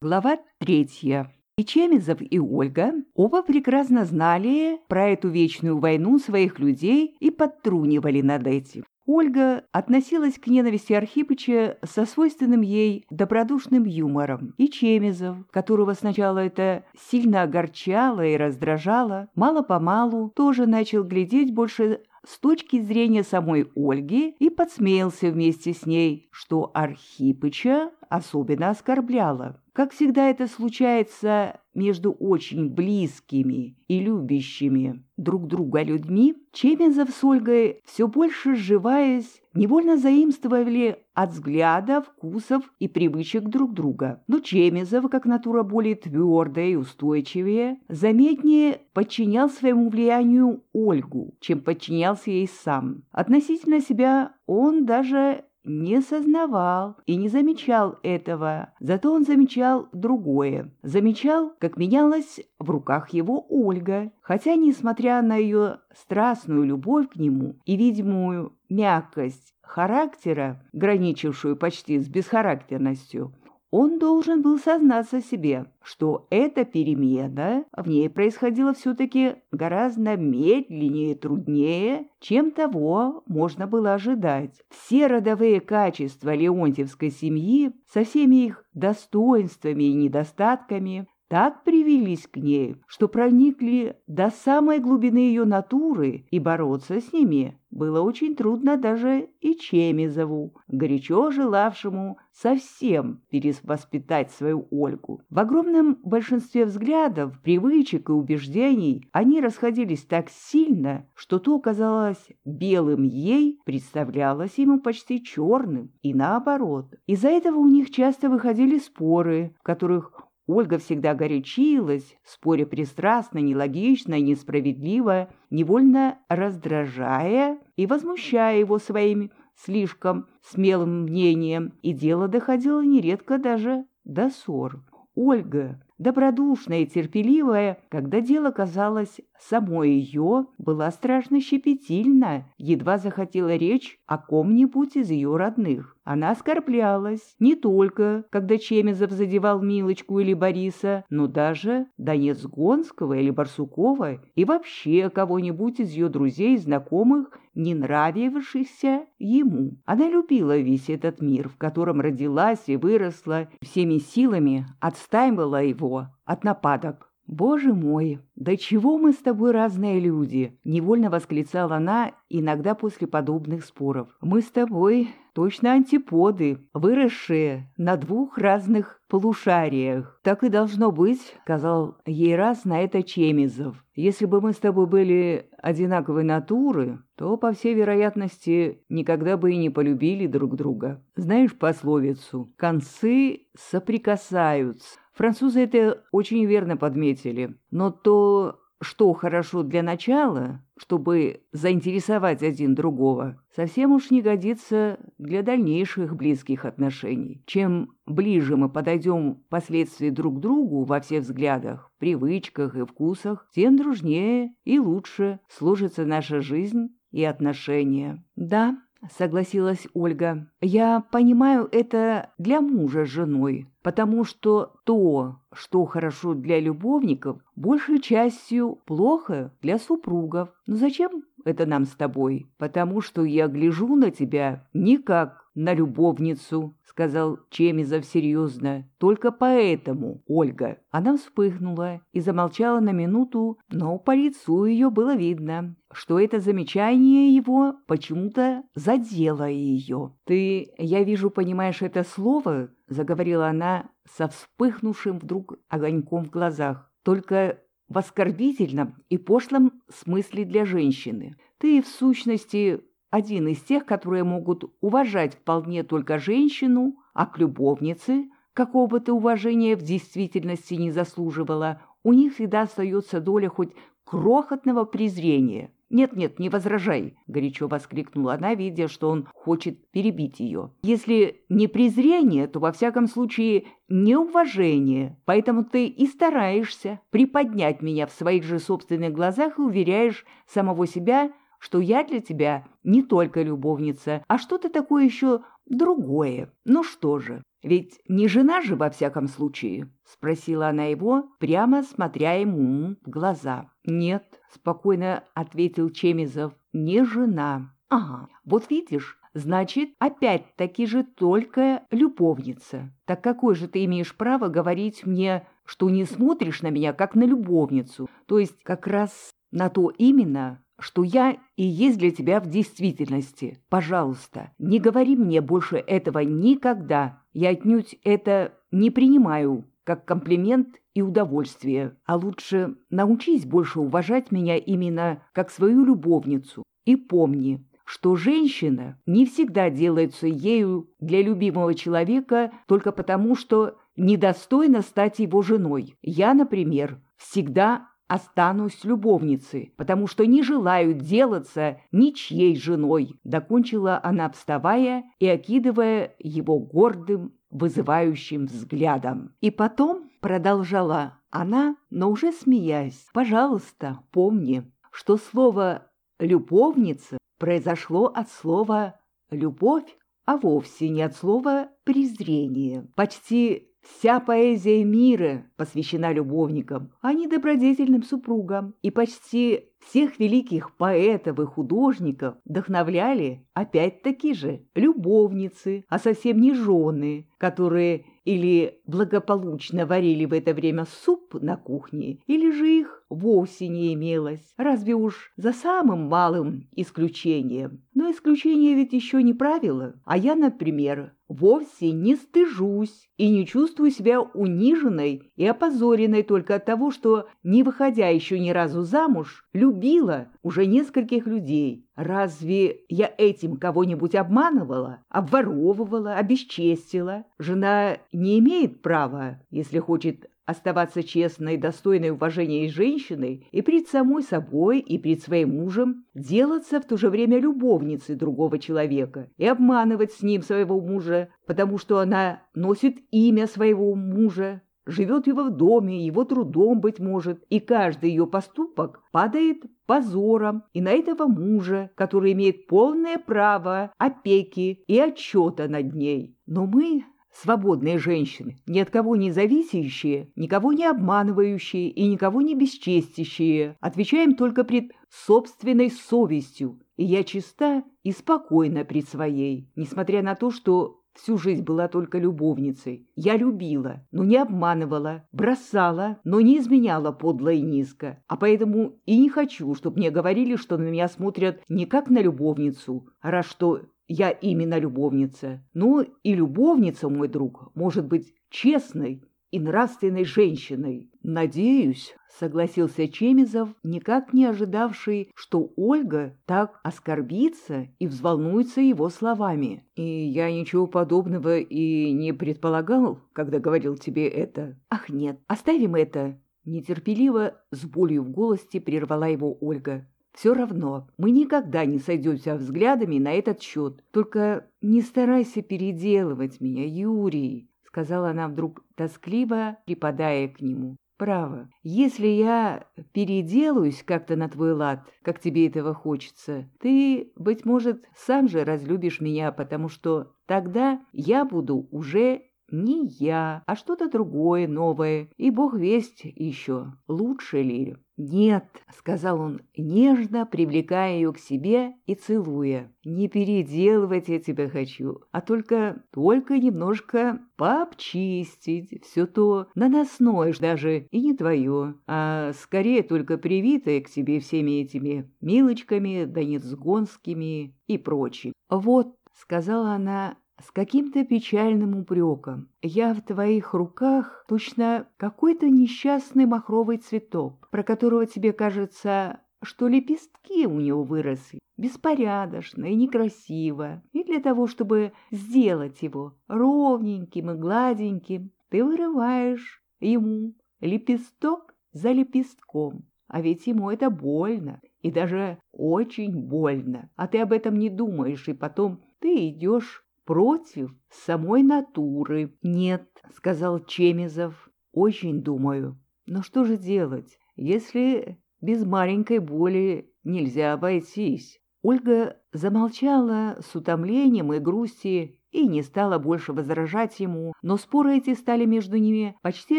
Глава третья. И Чемизов, и Ольга оба прекрасно знали про эту вечную войну своих людей и подтрунивали над этим. Ольга относилась к ненависти Архипыча со свойственным ей добродушным юмором, и Чемизов, которого сначала это сильно огорчало и раздражало, мало-помалу тоже начал глядеть больше с точки зрения самой Ольги и подсмеялся вместе с ней, что Архипыча особенно оскорбляло. Как всегда это случается между очень близкими и любящими друг друга людьми, Чемезов с Ольгой, все больше сживаясь, невольно заимствовали от взгляда, вкусов и привычек друг друга. Но Чемезов, как натура более твердая и устойчивее, заметнее подчинял своему влиянию Ольгу, чем подчинялся ей сам. Относительно себя он даже не сознавал и не замечал этого, зато он замечал другое. Замечал, как менялась в руках его Ольга, хотя, несмотря на ее страстную любовь к нему и видимую мягкость характера, граничившую почти с бесхарактерностью, он должен был сознаться себе, что эта перемена в ней происходила все-таки гораздо медленнее и труднее, чем того можно было ожидать. Все родовые качества леонтьевской семьи со всеми их достоинствами и недостатками так привились к ней, что проникли до самой глубины ее натуры, и бороться с ними было очень трудно даже и Чемизову, горячо желавшему совсем перевоспитать свою Ольгу. В огромном большинстве взглядов, привычек и убеждений они расходились так сильно, что то казалось белым ей, представлялось ему почти черным, и наоборот. Из-за этого у них часто выходили споры, в которых Ольга всегда горячилась, споря пристрастно, нелогично и несправедливо, невольно раздражая и возмущая его своим слишком смелым мнением, и дело доходило нередко даже до ссор. Ольга, добродушная и терпеливая, когда дело казалось самой ее, была страшно щепетильна, едва захотела речь о ком-нибудь из ее родных. Она оскорблялась не только, когда Чемезов задевал Милочку или Бориса, но даже Донец Гонского или Барсукова и вообще кого-нибудь из ее друзей и знакомых, не нравившихся ему. Она любила весь этот мир, в котором родилась и выросла, всеми силами отстаивала его от нападок. «Боже мой, да чего мы с тобой разные люди!» — невольно восклицала она иногда после подобных споров. «Мы с тобой точно антиподы, выросшие на двух разных полушариях. Так и должно быть», — сказал ей раз на это Чемизов. «Если бы мы с тобой были одинаковой натуры, то, по всей вероятности, никогда бы и не полюбили друг друга. Знаешь пословицу «концы соприкасаются». Французы это очень верно подметили. Но то, что хорошо для начала, чтобы заинтересовать один другого, совсем уж не годится для дальнейших близких отношений. Чем ближе мы подойдем впоследствии друг к другу во всех взглядах, привычках и вкусах, тем дружнее и лучше сложится наша жизнь и отношения. Да, — согласилась Ольга. «Я понимаю это для мужа с женой, потому что то, что хорошо для любовников, большей частью плохо для супругов. Но зачем это нам с тобой? Потому что я гляжу на тебя не как на любовницу, сказал Чемизов серьезно. Только поэтому, Ольга. Она вспыхнула и замолчала на минуту, но по лицу ее было видно, что это замечание его почему-то задело ее. «Ты, я вижу, понимаешь это слово?» — заговорила она со вспыхнувшим вдруг огоньком в глазах. «Только в оскорбительном и пошлом смысле для женщины. Ты, в сущности, один из тех, которые могут уважать вполне только женщину, а к любовнице, какого бы ты уважения в действительности не заслуживала, у них всегда остается доля хоть крохотного презрения. «Нет-нет, не возражай!» — горячо воскликнула она, видя, что он хочет перебить ее. «Если не презрение, то во всяком случае неуважение, поэтому ты и стараешься приподнять меня в своих же собственных глазах и уверяешь самого себя, что я для тебя не только любовница, а что-то такое еще другое. Ну что же, Ведь не жена же во всяком случае?» — спросила она его, прямо смотря ему в глаза. «Нет», — спокойно ответил Чемизов, — «не жена». «Ага, вот видишь, значит, опять-таки же только любовница. Так какое же ты имеешь право говорить мне, что не смотришь на меня как на любовницу, то есть как раз на то именно, что я и есть для тебя в действительности. Пожалуйста, не говори мне больше этого никогда. Я отнюдь это не принимаю как комплимент и удовольствие, а лучше научись больше уважать меня именно как свою любовницу. И помни, что женщина не всегда делается ею для любимого человека только потому, что недостойна стать его женой. Я, например, всегда останусь любовницей, потому что не желаю делаться ничьей женой», — докончила она, вставая и окидывая его гордым, вызывающим взглядом. И потом продолжала она, но уже смеясь, «Пожалуйста, помни, что слово «любовница» произошло от слова «любовь», а вовсе не от слова «презрение». Почти Вся поэзия мира посвящена любовникам, а не добродетельным супругам, и почти всех великих поэтов и художников вдохновляли опять-таки же любовницы, а совсем не жены, которые или благополучно варили в это время суп на кухне, или же их вовсе не имелось, разве уж за самым малым исключением. Но исключение ведь еще не правило, а я, например, вовсе не стыжусь и не чувствую себя униженной и опозоренной только от того, что, не выходя еще ни разу замуж, любила уже нескольких людей. Разве я этим кого-нибудь обманывала, обворовывала, обесчестила? Жена не имеет права, если хочет оставаться честной, достойной уважения женщиной и пред самой собой, и пред своим мужем, делаться в то же время любовницей другого человека и обманывать с ним своего мужа, потому что она носит имя своего мужа, живет его в доме, его трудом, быть может, и каждый ее поступок падает позором и на этого мужа, который имеет полное право опеки и отчета над ней. Но мы свободные женщины, ни от кого не зависящие, никого не обманывающие и никого не бесчестящие, отвечаем только пред собственной совестью, и я чиста и спокойна пред своей, несмотря на то, что всю жизнь была только любовницей. Я любила, но не обманывала, бросала, но не изменяла подло и низко, а поэтому и не хочу, чтобы мне говорили, что на меня смотрят не как на любовницу, а раз что я именно любовница. Ну и любовница, мой друг, может быть честной и нравственной женщиной. Надеюсь, согласился Чемизов, никак не ожидавший, что Ольга так оскорбится и взволнуется его словами. И я ничего подобного и не предполагал, когда говорил тебе это. Ах нет, оставим это. Нетерпеливо, с болью в голосе прервала его Ольга. Все равно, мы никогда не сойдемся взглядами на этот счет. Только не старайся переделывать меня, Юрий, — сказала она вдруг тоскливо, припадая к нему. «Право, если я переделаюсь как-то на твой лад, как тебе этого хочется, ты, быть может, сам же разлюбишь меня, потому что тогда я буду уже не я, а что-то другое, новое, и бог весть еще, лучше ли. «Нет», — сказал он, нежно привлекая ее к себе и целуя, — «не переделывать я тебя хочу, а только, только немножко пообчистить все то наносное даже и не твое, а скорее только привитое к тебе всеми этими милочками, донецгонскими и прочим». «Вот», — сказала она, с каким-то печальным упреком. «Я в твоих руках точно какой-то несчастный махровый цветок, про которого тебе кажется, что лепестки у него выросли беспорядочно и некрасиво, и для того, чтобы сделать его ровненьким и гладеньким, ты вырываешь ему лепесток за лепестком, а ведь ему это больно, и даже очень больно, а ты об этом не думаешь, и потом ты идешь против самой натуры. Нет, сказал Чемизов, очень думаю. Но что же делать, если без маленькой боли нельзя обойтись? Ольга замолчала с утомлением и грустью и не стала больше возражать ему, но споры эти стали между ними почти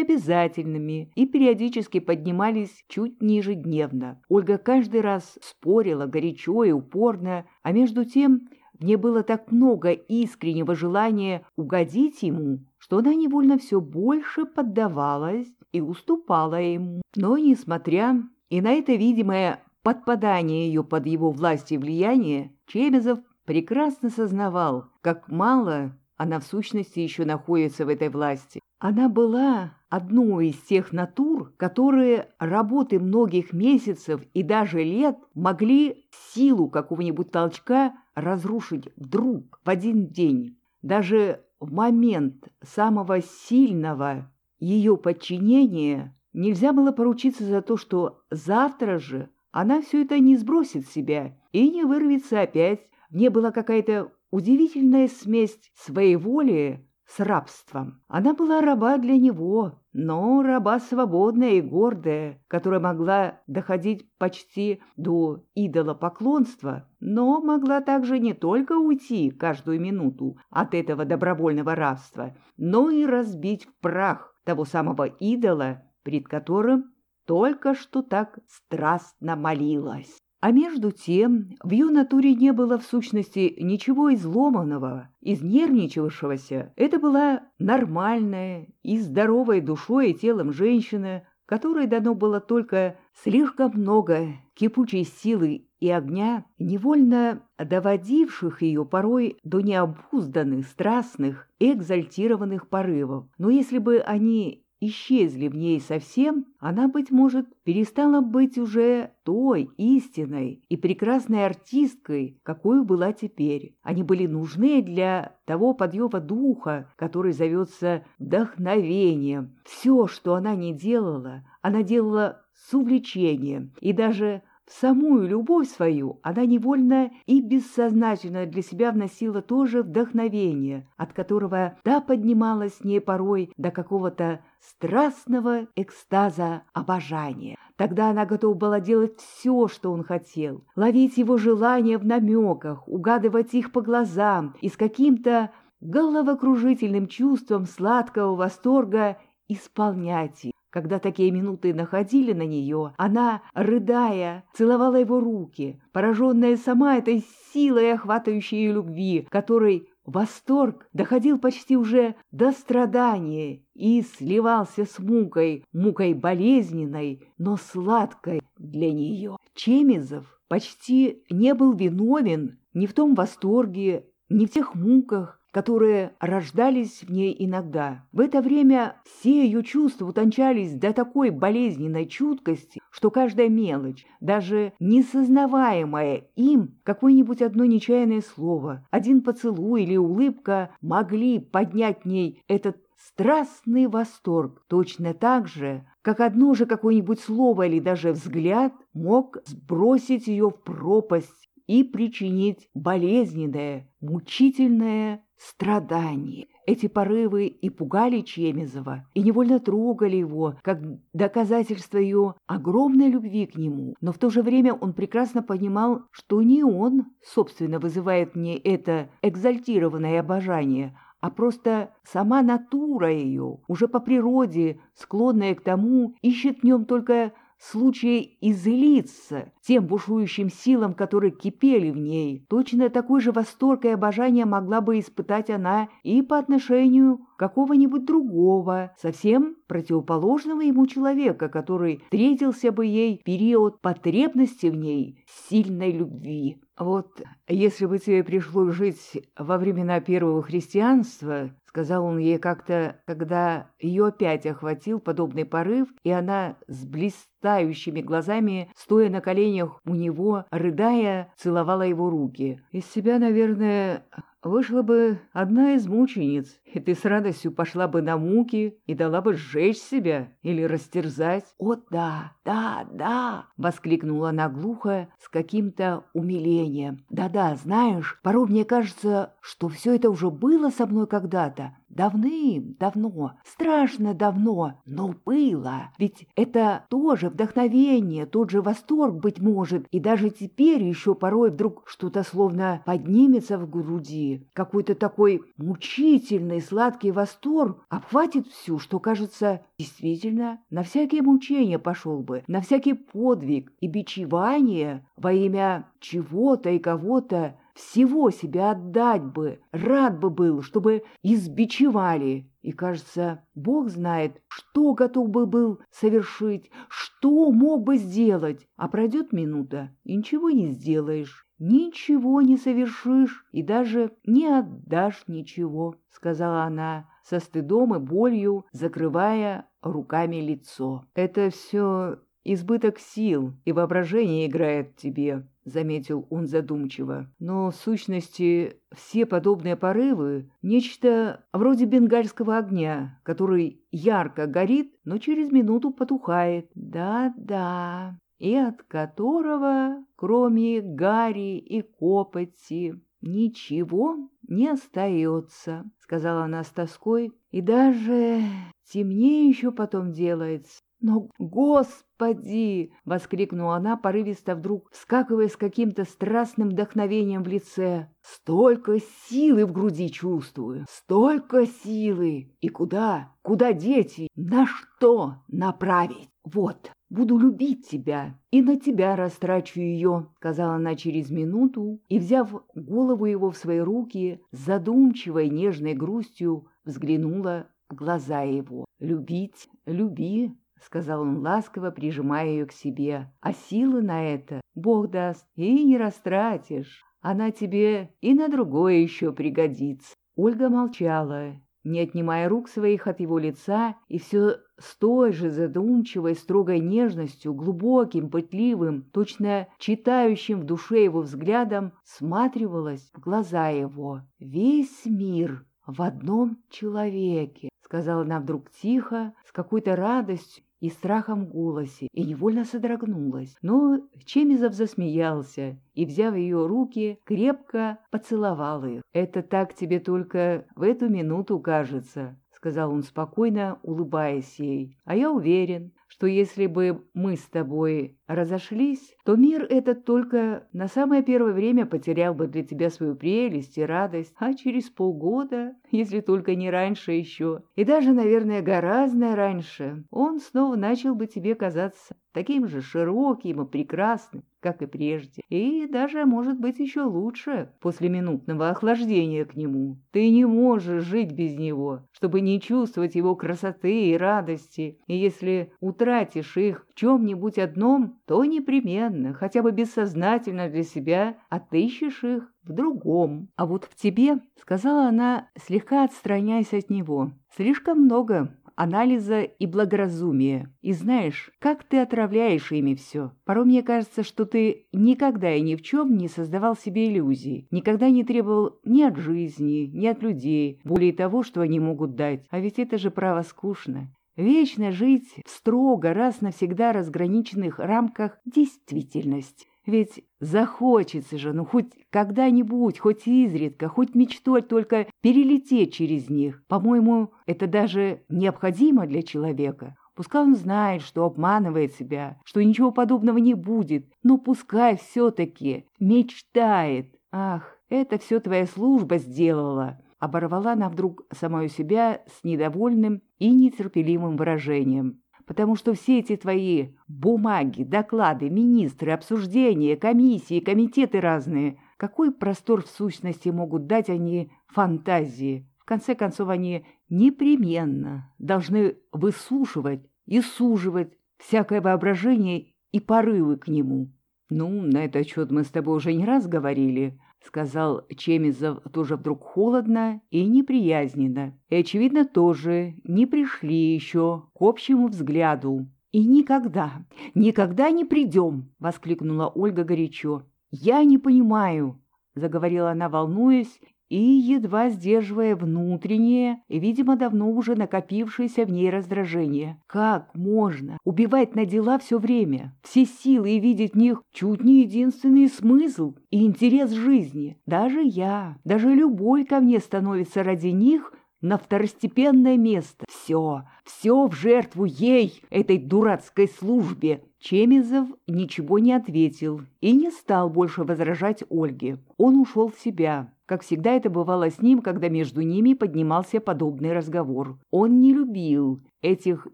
обязательными и периодически поднимались чуть не ежедневно. Ольга каждый раз спорила горячо и упорно, а между тем в ней было так много искреннего желания угодить ему, что она невольно все больше поддавалась и уступала ему. Но, несмотря и на это видимое подпадание ее под его власть и влияние, Чемезов прекрасно сознавал, как мало она в сущности еще находится в этой власти. Она была одной из тех натур, которые работы многих месяцев и даже лет могли силу какого-нибудь толчка разрушить вдруг в один день. Даже в момент самого сильного ее подчинения нельзя было поручиться за то, что завтра же она все это не сбросит с себя и не вырвется опять мне была какая-то удивительная смесь своеволия с рабством. Она была раба для него, но раба свободная и гордая, которая могла доходить почти до идолопоклонства, но могла также не только уйти каждую минуту от этого добровольного рабства, но и разбить в прах того самого идола, пред которым только что так страстно молилась. А между тем в ее натуре не было в сущности ничего изломанного, изнервничавшегося. Это была нормальная и здоровая душой и телом женщина, которой дано было только слишком много кипучей силы и огня, невольно доводивших ее порой до необузданных, страстных, экзальтированных порывов. Но если бы они исчезли в ней совсем, она, быть может, перестала быть уже той истинной и прекрасной артисткой, какой была теперь. Они были нужны для того подъема духа, который зовется вдохновением. Все, что она не делала, она делала с увлечением и даже самую любовь свою она невольно и бессознательно для себя вносила тоже вдохновение, от которого та поднималась с ней порой до какого-то страстного экстаза обожания. Тогда она готова была делать все, что он хотел, ловить его желания в намеках, угадывать их по глазам и с каким-то головокружительным чувством сладкого восторга исполнять их. Когда такие минуты находили на нее, она, рыдая, целовала его руки, пораженная сама этой силой охватывающей ее любви, которой восторг доходил почти уже до страдания и сливался с мукой, мукой болезненной, но сладкой для нее. Чемизов почти не был виновен ни в том восторге, ни в тех муках, которые рождались в ней иногда. В это время все ее чувства утончались до такой болезненной чуткости, что каждая мелочь, даже несознаваемая им, какое-нибудь одно нечаянное слово, один поцелуй или улыбка могли поднять в ней этот страстный восторг, точно так же, как одно же какое-нибудь слово или даже взгляд мог сбросить ее в пропасть и причинить болезненное, мучительное страдание. Эти порывы и пугали Чемизова, и невольно трогали его, как доказательство ее огромной любви к нему. Но в то же время он прекрасно понимал, что не он, собственно, вызывает мне это экзальтированное обожание, а просто сама натура ее, уже по природе, склонная к тому, ищет в нем только случае излиться тем бушующим силам, которые кипели в ней. Точно такой же восторг и обожание могла бы испытать она и по отношению какого-нибудь другого, совсем противоположного ему человека, который встретился бы ей в период потребности в ней сильной любви. Вот если бы тебе пришлось жить во времена первого христианства, сказал он ей как-то, когда ее опять охватил подобный порыв, и она с блистающими глазами, стоя на коленях у него, рыдая, целовала его руки. Из себя, наверное, вышла бы одна из мучениц, и ты с радостью пошла бы на муки и дала бы сжечь себя или растерзать. «О, да, да, да!» — воскликнула она глухо с каким-то умилением. «Да-да, знаешь, порой мне кажется, что все это уже было со мной когда-то. Давным-давно, страшно давно, но было. Ведь это тоже вдохновение, тот же восторг, быть может, и даже теперь еще порой вдруг что-то словно поднимется в груди, какой-то такой мучительный сладкий восторг обхватит всю, что, кажется, действительно на всякие мучения пошел бы, на всякий подвиг и бичевание во имя чего-то и кого-то, всего себя отдать бы, рад бы был, чтобы избичевали. И, кажется, Бог знает, что готов бы был совершить, что мог бы сделать. А пройдет минута, и ничего не сделаешь, ничего не совершишь и даже не отдашь ничего, сказала она со стыдом и болью, закрывая руками лицо. Это все избыток сил и воображения играет тебе, — заметил он задумчиво. «Но, в сущности, все подобные порывы — нечто вроде бенгальского огня, который ярко горит, но через минуту потухает. Да-да, и от которого, кроме гари и копоти, ничего не остается», — сказала она с тоской, — «и даже темнее еще потом делается. Но, Господи! — воскликнула она, порывисто вдруг, вскакивая с каким-то страстным вдохновением в лице. Столько силы в груди чувствую, столько силы! И куда? Куда дети? На что направить? Вот, буду любить тебя, и на тебя растрачу ее, — сказала она через минуту, и, взяв голову его в свои руки, задумчивой нежной грустью взглянула в глаза его. «Любить, люби, — сказал он ласково, прижимая ее к себе. «А силы на это Бог даст, и не растратишь. Она тебе и на другое еще пригодится». Ольга молчала, не отнимая рук своих от его лица, и все с той же задумчивой, строгой нежностью, глубоким, пытливым, точно читающим в душе его взглядом, сматривалась в глаза его. Весь мир в одном человеке, сказала она вдруг тихо, с какой-то радостью и страхом в голосе, и невольно содрогнулась. Но Чемизов засмеялся и, взяв ее руки, крепко поцеловал их. «Это так тебе только в эту минуту кажется», — сказал он спокойно, улыбаясь ей. «А я уверен, что если бы мы с тобой разошлись, то мир этот только на самое первое время потерял бы для тебя свою прелесть и радость, а через полгода, если только не раньше еще, и даже, наверное, гораздо раньше, он снова начал бы тебе казаться таким же широким и прекрасным, как и прежде, и даже, может быть, еще лучше после минутного охлаждения к нему. Ты не можешь жить без него, чтобы не чувствовать его красоты и радости, и если утратишь их в чем-нибудь одном, то непременно, хотя бы бессознательно для себя, отыщешь их в другом. А вот в тебе, — сказала она, слегка отстраняясь от него, — слишком много анализа и благоразумия. И знаешь, как ты отравляешь ими все. Порой мне кажется, что ты никогда и ни в чем не создавал себе иллюзий, никогда не требовал ни от жизни, ни от людей, более того, что они могут дать. А ведь это же право скучно. Вечно жить в строго, раз навсегда разграниченных рамках действительности. Ведь захочется же, ну хоть когда-нибудь, хоть изредка, хоть мечтой только перелететь через них. По-моему, это даже необходимо для человека. Пускай он знает, что обманывает себя, что ничего подобного не будет, но пускай все-таки мечтает. Ах, это все твоя служба сделала. Оборвала она вдруг самую себя с недовольным и нетерпеливым выражением потому что все эти твои бумаги, доклады, министры, обсуждения, комиссии, комитеты разные, какой простор в сущности могут дать они фантазии? В конце концов, они непременно должны выслушивать и суживать всякое воображение и порывы к нему. Ну, на этот счет мы с тобой уже не раз говорили, — сказал Чемизов тоже вдруг холодно и неприязненно. И, очевидно, тоже не пришли еще к общему взгляду. «И никогда, никогда не придем!» — воскликнула Ольга горячо. «Я не понимаю!» — заговорила она, волнуясь и едва сдерживая внутреннее видимо, давно уже накопившееся в ней раздражение. Как можно убивать на дела все время, все силы и видеть в них чуть не единственный смысл и интерес жизни? Даже я, даже любовь ко мне становится ради них на второстепенное место. Все, все в жертву ей, этой дурацкой службе. Чемизов ничего не ответил и не стал больше возражать Ольге. Он ушел в себя. Как всегда это бывало с ним, когда между ними поднимался подобный разговор. Он не любил этих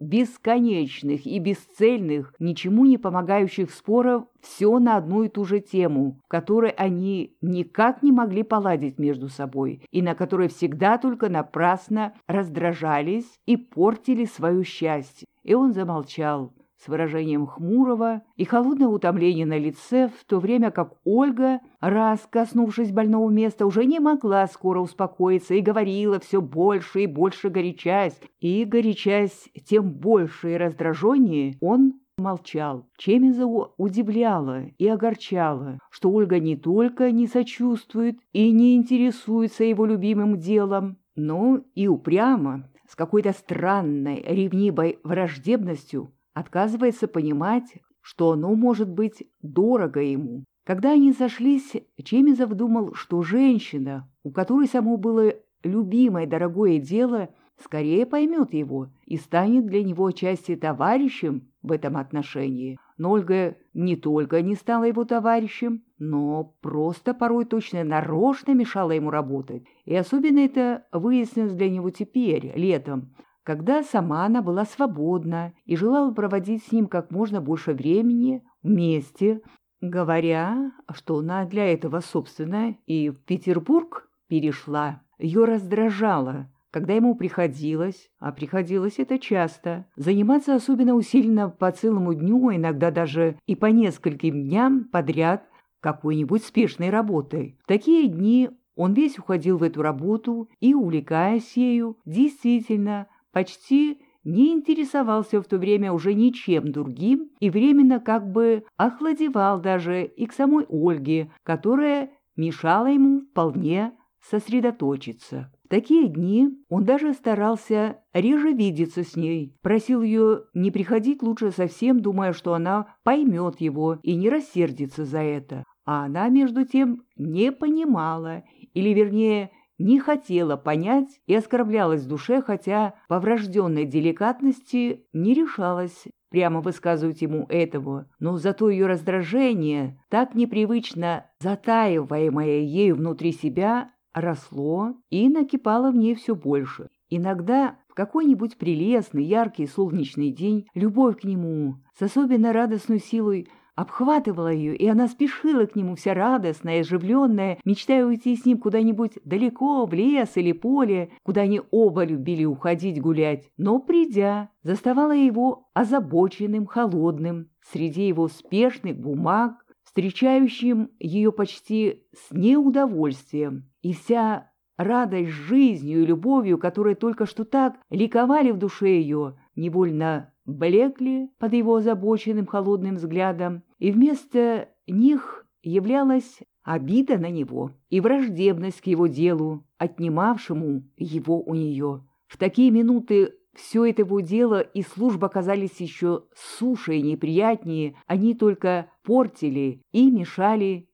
бесконечных и бесцельных, ничему не помогающих споров все на одну и ту же тему, в которой они никак не могли поладить между собой и на которой всегда только напрасно раздражались и портили свое счастье. И он замолчал выражением хмурого и холодного утомления на лице, в то время как Ольга, раз коснувшись больного места, уже не могла скоро успокоиться и говорила все больше и больше горячась, и, горячась тем больше и раздраженнее, он молчал. Чемизову удивляло и огорчало, что Ольга не только не сочувствует и не интересуется его любимым делом, но и упрямо, с какой-то странной, ревнивой враждебностью отказывается понимать, что оно может быть дорого ему. Когда они сошлись, Чемизов думал, что женщина, у которой само было любимое дорогое дело, скорее поймет его и станет для него части товарищем в этом отношении. Но Ольга не только не стала его товарищем, но просто порой точно нарочно мешала ему работать. И особенно это выяснилось для него теперь, летом, когда сама она была свободна и желала проводить с ним как можно больше времени вместе, говоря, что она для этого, собственно, и в Петербург перешла. Ее раздражало, когда ему приходилось, а приходилось это часто, заниматься особенно усиленно по целому дню, иногда даже и по нескольким дням подряд какой-нибудь спешной работой. В такие дни он весь уходил в эту работу и, увлекаясь ею, действительно почти не интересовался в то время уже ничем другим и временно как бы охладевал даже и к самой Ольге, которая мешала ему вполне сосредоточиться. В такие дни он даже старался реже видеться с ней, просил ее не приходить лучше совсем, думая, что она поймет его и не рассердится за это. А она, между тем, не понимала, или, вернее, не хотела понять и оскорблялась в душе, хотя по врожденной деликатности не решалась прямо высказывать ему этого, но зато ее раздражение, так непривычно затаиваемое ею внутри себя, росло и накипало в ней все больше. Иногда в какой-нибудь прелестный, яркий солнечный день любовь к нему с особенно радостной силой обхватывала ее, и она спешила к нему вся радостная, оживленная, мечтая уйти с ним куда-нибудь далеко, в лес или поле, куда они оба любили уходить гулять. Но, придя, заставала его озабоченным, холодным, среди его спешных бумаг, встречающим ее почти с неудовольствием. И вся радость жизнью и любовью, которые только что так ликовали в душе ее, невольно блекли под его озабоченным холодным взглядом, и вместо них являлась обида на него и враждебность к его делу, отнимавшему его у нее. В такие минуты все это его дело и служба казались еще суше и неприятнее, они только портили и мешали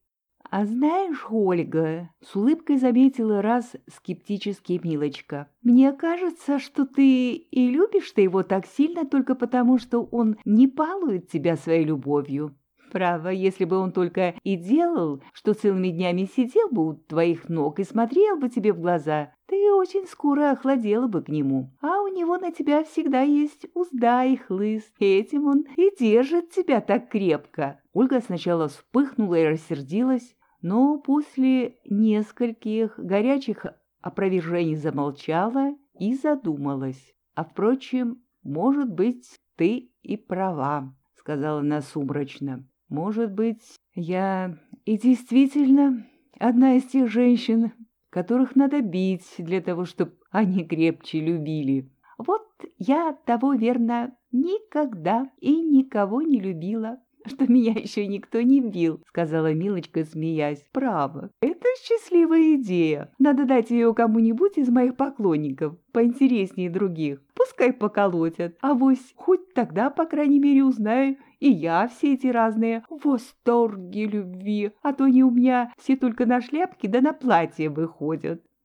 «А знаешь, Ольга», — с улыбкой заметила раз скептически Милочка, «мне кажется, что ты и любишь ты его так сильно только потому, что он не балует тебя своей любовью». Право, если бы он только и делал, что целыми днями сидел бы у твоих ног и смотрел бы тебе в глаза, ты очень скоро охладела бы к нему. А у него на тебя всегда есть узда и хлыст. Этим он и держит тебя так крепко. Ольга сначала вспыхнула и рассердилась, но после нескольких горячих опровержений замолчала и задумалась. «А, впрочем, может быть, ты и права», — сказала она сумрачно. «Может быть, я и действительно одна из тех женщин, которых надо бить для того, чтобы они крепче любили. Вот я того, верно, никогда и никого не любила что меня еще никто не бил», — сказала Милочка, смеясь. «Право, это счастливая идея. Надо дать ее кому-нибудь из моих поклонников, поинтереснее других. Пускай поколотят, а вось хоть тогда, по крайней мере, узнаю, и я все эти разные восторги любви, а то не у меня все только на шляпке да на платье выходят».